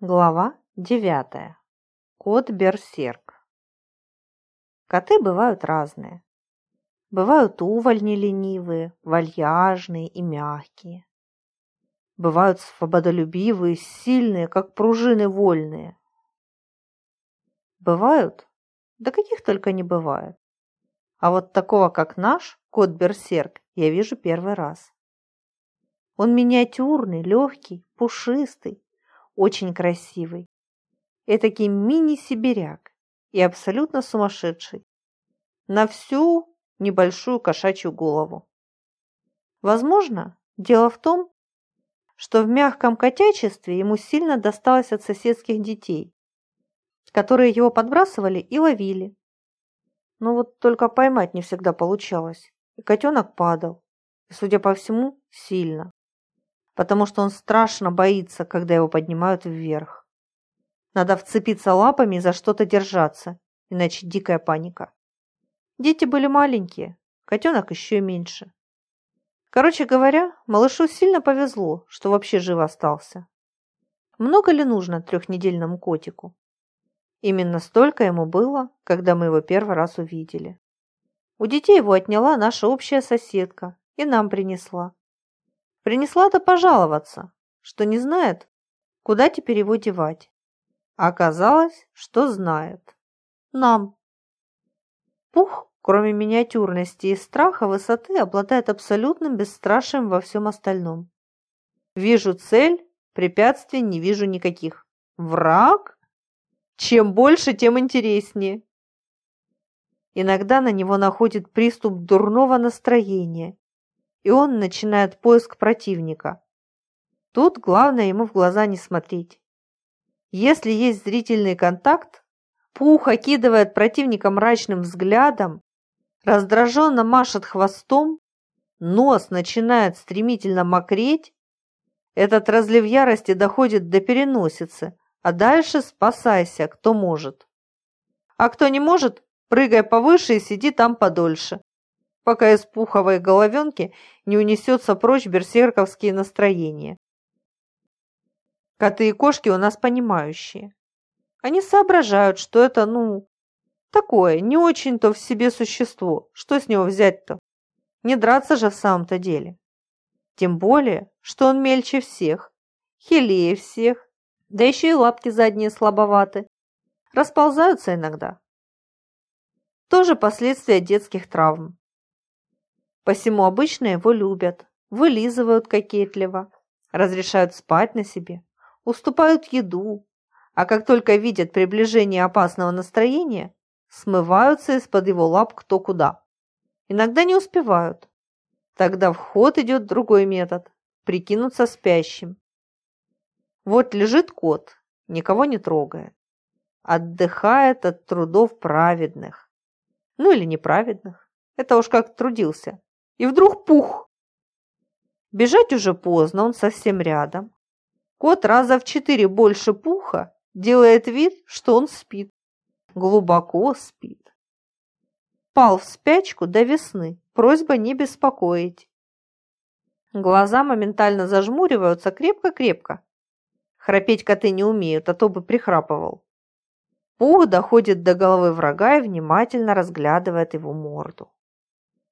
Глава девятая. Кот-берсерк. Коты бывают разные. Бывают увольни ленивые, вальяжные и мягкие. Бывают свободолюбивые, сильные, как пружины вольные. Бывают, да каких только не бывает. А вот такого, как наш, кот-берсерк, я вижу первый раз. Он миниатюрный, легкий, пушистый, очень красивый. Этакий мини-сибиряк и абсолютно сумасшедший. На всю небольшую кошачью голову. Возможно, дело в том, что в мягком котячестве ему сильно досталось от соседских детей, которые его подбрасывали и ловили. Но вот только поймать не всегда получалось, и котенок падал, и, судя по всему, сильно потому что он страшно боится, когда его поднимают вверх. Надо вцепиться лапами и за что-то держаться, иначе дикая паника. Дети были маленькие, котенок еще меньше. Короче говоря, малышу сильно повезло, что вообще жив остался. Много ли нужно трехнедельному котику? Именно столько ему было, когда мы его первый раз увидели. У детей его отняла наша общая соседка и нам принесла. Принесла-то пожаловаться, что не знает, куда теперь его девать. А оказалось, что знает. Нам. Пух, кроме миниатюрности и страха высоты, обладает абсолютным бесстрашием во всем остальном. Вижу цель, препятствий не вижу никаких. Враг? Чем больше, тем интереснее. Иногда на него находит приступ дурного настроения, и он начинает поиск противника. Тут главное ему в глаза не смотреть. Если есть зрительный контакт, Пух окидывает противника мрачным взглядом, раздраженно машет хвостом, нос начинает стремительно мокреть, этот разлив ярости доходит до переносицы, а дальше спасайся, кто может. А кто не может, прыгай повыше и сиди там подольше пока из пуховой головенки не унесется прочь берсерковские настроения. Коты и кошки у нас понимающие. Они соображают, что это, ну, такое, не очень-то в себе существо. Что с него взять-то? Не драться же в самом-то деле. Тем более, что он мельче всех, хилее всех, да еще и лапки задние слабоваты. Расползаются иногда. Тоже последствия детских травм. Посему обычно его любят, вылизывают кокетливо, разрешают спать на себе, уступают еду, а как только видят приближение опасного настроения, смываются из-под его лап кто куда. Иногда не успевают. Тогда в ход идет другой метод – прикинуться спящим. Вот лежит кот, никого не трогает. Отдыхает от трудов праведных. Ну или неправедных. Это уж как трудился. И вдруг пух! Бежать уже поздно, он совсем рядом. Кот раза в четыре больше пуха делает вид, что он спит. Глубоко спит. Пал в спячку до весны. Просьба не беспокоить. Глаза моментально зажмуриваются крепко-крепко. Храпеть коты не умеют, а то бы прихрапывал. Пух доходит до головы врага и внимательно разглядывает его морду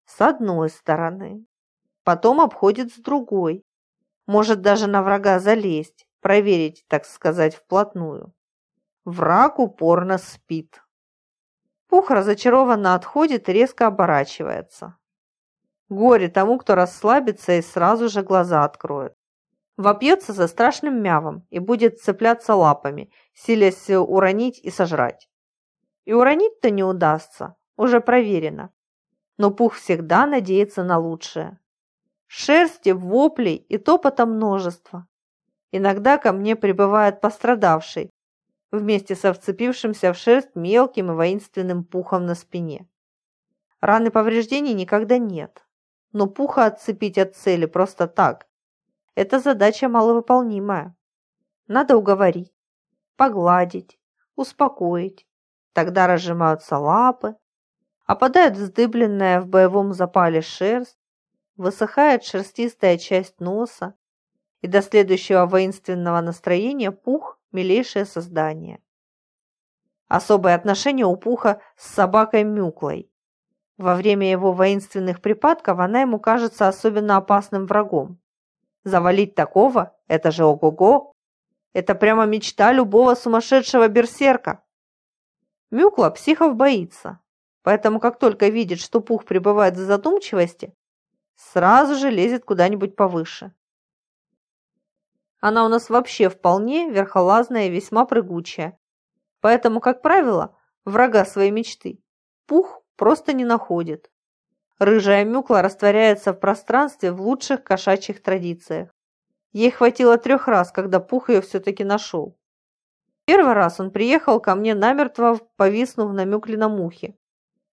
с одной стороны, потом обходит с другой. Может даже на врага залезть, проверить, так сказать, вплотную. Враг упорно спит. Пух разочарованно отходит и резко оборачивается. Горе тому, кто расслабится и сразу же глаза откроет. Вопьется за страшным мявом и будет цепляться лапами, силясь уронить и сожрать. И уронить-то не удастся, уже проверено но Пух всегда надеется на лучшее. Шерсти, воплей и топота множество. Иногда ко мне прибывает пострадавший, вместе со вцепившимся в шерсть мелким и воинственным пухом на спине. Раны повреждений никогда нет, но пуха отцепить от цели просто так – это задача маловыполнимая. Надо уговорить, погладить, успокоить. Тогда разжимаются лапы, Опадает вздыбленная в боевом запале шерсть, высыхает шерстистая часть носа, и до следующего воинственного настроения пух милейшее создание. Особое отношение у Пуха с собакой Мюклой. Во время его воинственных припадков она ему кажется особенно опасным врагом. Завалить такого – это же ого-го! Это прямо мечта любого сумасшедшего берсерка. Мюкла психов боится, поэтому как только видит, что Пух пребывает в задумчивости, сразу же лезет куда-нибудь повыше. Она у нас вообще вполне верхолазная и весьма прыгучая, поэтому, как правило, врага своей мечты Пух просто не находит. Рыжая мюкла растворяется в пространстве в лучших кошачьих традициях. Ей хватило трех раз, когда Пух ее все-таки нашел. Первый раз он приехал ко мне намертво, повиснув на мюклином ухе.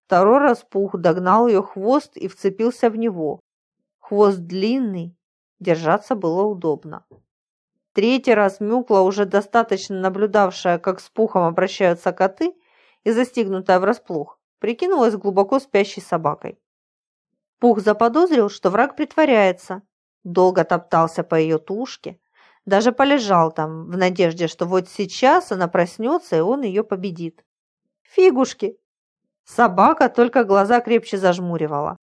Второй раз Пух догнал ее хвост и вцепился в него. Хвост длинный, держаться было удобно. Третий раз Мюкла, уже достаточно наблюдавшая, как с Пухом обращаются коты, и застигнутая врасплох, прикинулась глубоко спящей собакой. Пух заподозрил, что враг притворяется, долго топтался по ее тушке, даже полежал там в надежде, что вот сейчас она проснется и он ее победит. Фигушки! Собака только глаза крепче зажмуривала.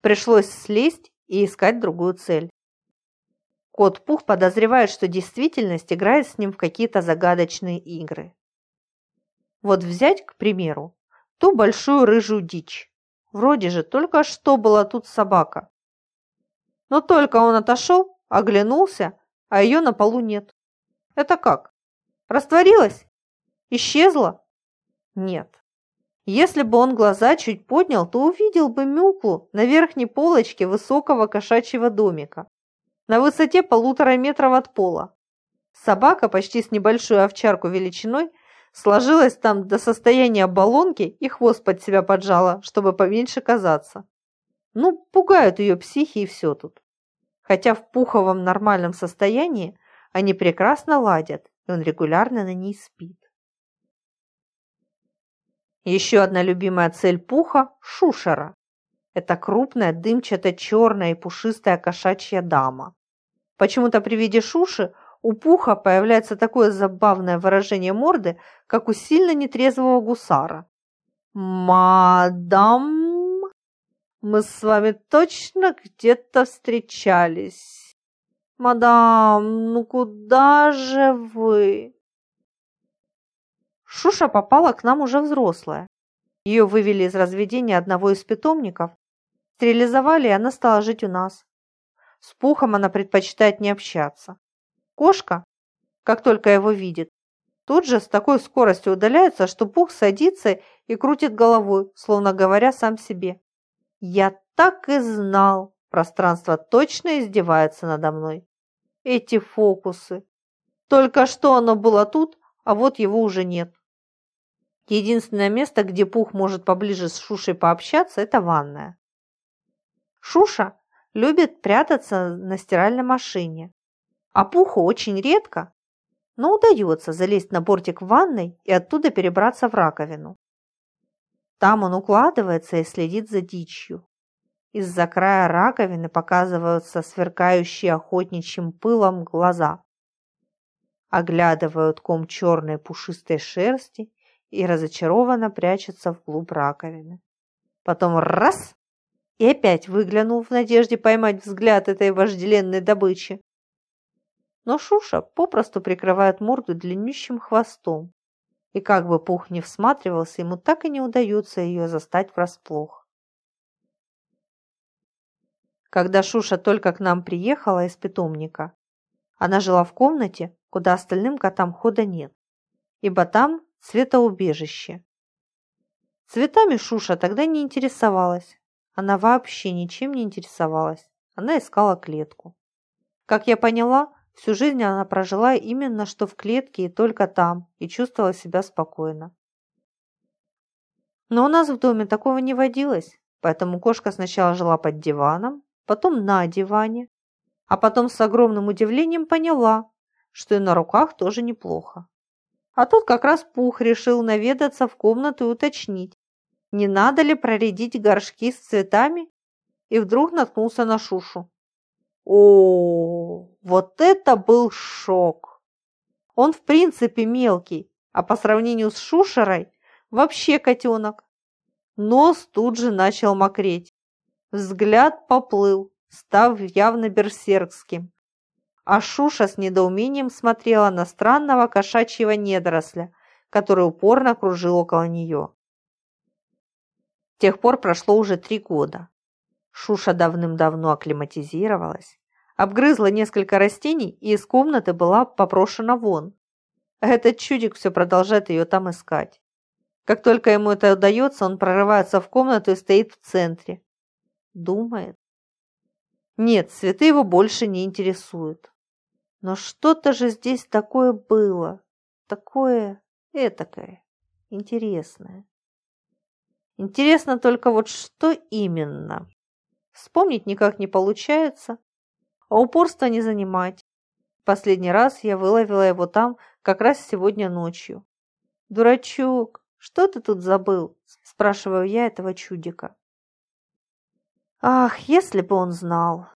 Пришлось слезть и искать другую цель. Кот Пух подозревает, что действительность играет с ним в какие-то загадочные игры. Вот взять, к примеру, ту большую рыжую дичь. Вроде же только что была тут собака. Но только он отошел, оглянулся, а ее на полу нет. Это как? Растворилась? Исчезла? Нет. Если бы он глаза чуть поднял, то увидел бы Мюклу на верхней полочке высокого кошачьего домика, на высоте полутора метров от пола. Собака почти с небольшую овчарку величиной Сложилась там до состояния баллонки и хвост под себя поджала, чтобы поменьше казаться. Ну, пугают ее психи и все тут. Хотя в пуховом нормальном состоянии они прекрасно ладят, и он регулярно на ней спит. Еще одна любимая цель пуха – шушера. Это крупная, дымчато-черная и пушистая кошачья дама. Почему-то при виде шуши у Пуха появляется такое забавное выражение морды, как у сильно нетрезвого гусара. «Мадам, мы с вами точно где-то встречались. Мадам, ну куда же вы?» Шуша попала к нам уже взрослая. Ее вывели из разведения одного из питомников, стерилизовали, и она стала жить у нас. С Пухом она предпочитает не общаться. Кошка, как только его видит, тут же с такой скоростью удаляется, что Пух садится и крутит головой, словно говоря сам себе. «Я так и знал! Пространство точно издевается надо мной. Эти фокусы! Только что оно было тут, а вот его уже нет. Единственное место, где Пух может поближе с Шушей пообщаться, это ванная. Шуша любит прятаться на стиральной машине, а Пуху очень редко, но удается залезть на бортик ванной и оттуда перебраться в раковину. Там он укладывается и следит за дичью. Из-за края раковины показываются сверкающие охотничьим пылом глаза. Оглядывают ком черной пушистой шерсти и разочарованно прячется вглубь раковины. Потом раз и опять выглянул в надежде поймать взгляд этой вожделенной добычи но Шуша попросту прикрывает морду длиннющим хвостом, и как бы Пух не всматривался, ему так и не удается ее застать врасплох. Когда Шуша только к нам приехала из питомника, она жила в комнате, куда остальным котам хода нет, ибо там цветоубежище. Цветами Шуша тогда не интересовалась, она вообще ничем не интересовалась, она искала клетку. Как я поняла, Всю жизнь она прожила именно что в клетке и только там, и чувствовала себя спокойно. Но у нас в доме такого не водилось, поэтому кошка сначала жила под диваном, потом на диване, а потом с огромным удивлением поняла, что и на руках тоже неплохо. А тут как раз Пух решил наведаться в комнату и уточнить, не надо ли проредить горшки с цветами, и вдруг наткнулся на Шушу. О, вот это был шок! Он в принципе мелкий, а по сравнению с Шушерой вообще котенок. Нос тут же начал мокреть. Взгляд поплыл, став явно берсеркским. А Шуша с недоумением смотрела на странного кошачьего недоросля, который упорно кружил около нее. С тех пор прошло уже три года. Шуша давным-давно акклиматизировалась, обгрызла несколько растений и из комнаты была попрошена вон. Этот чудик все продолжает ее там искать. Как только ему это удается, он прорывается в комнату и стоит в центре. Думает. Нет, цветы его больше не интересуют. Но что-то же здесь такое было. Такое этакое. Интересное. Интересно только вот что именно. Вспомнить никак не получается, а упорство не занимать. Последний раз я выловила его там как раз сегодня ночью. «Дурачок, что ты тут забыл?» – спрашиваю я этого чудика. Ах, если бы он знал.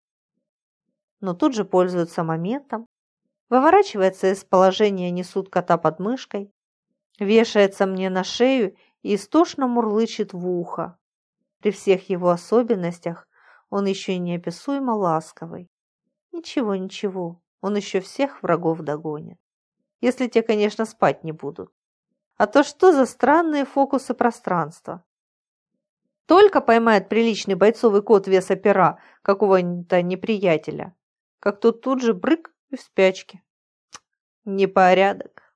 Но тут же пользуется моментом, выворачивается из положения, несут кота под мышкой, вешается мне на шею и истошно мурлычет в ухо. При всех его особенностях он еще и неописуемо ласковый. Ничего, ничего, он еще всех врагов догонит. Если те, конечно, спать не будут. А то что за странные фокусы пространства? Только поймает приличный бойцовый кот веса пера какого-то неприятеля, как тот тут же брык и в спячке. Непорядок.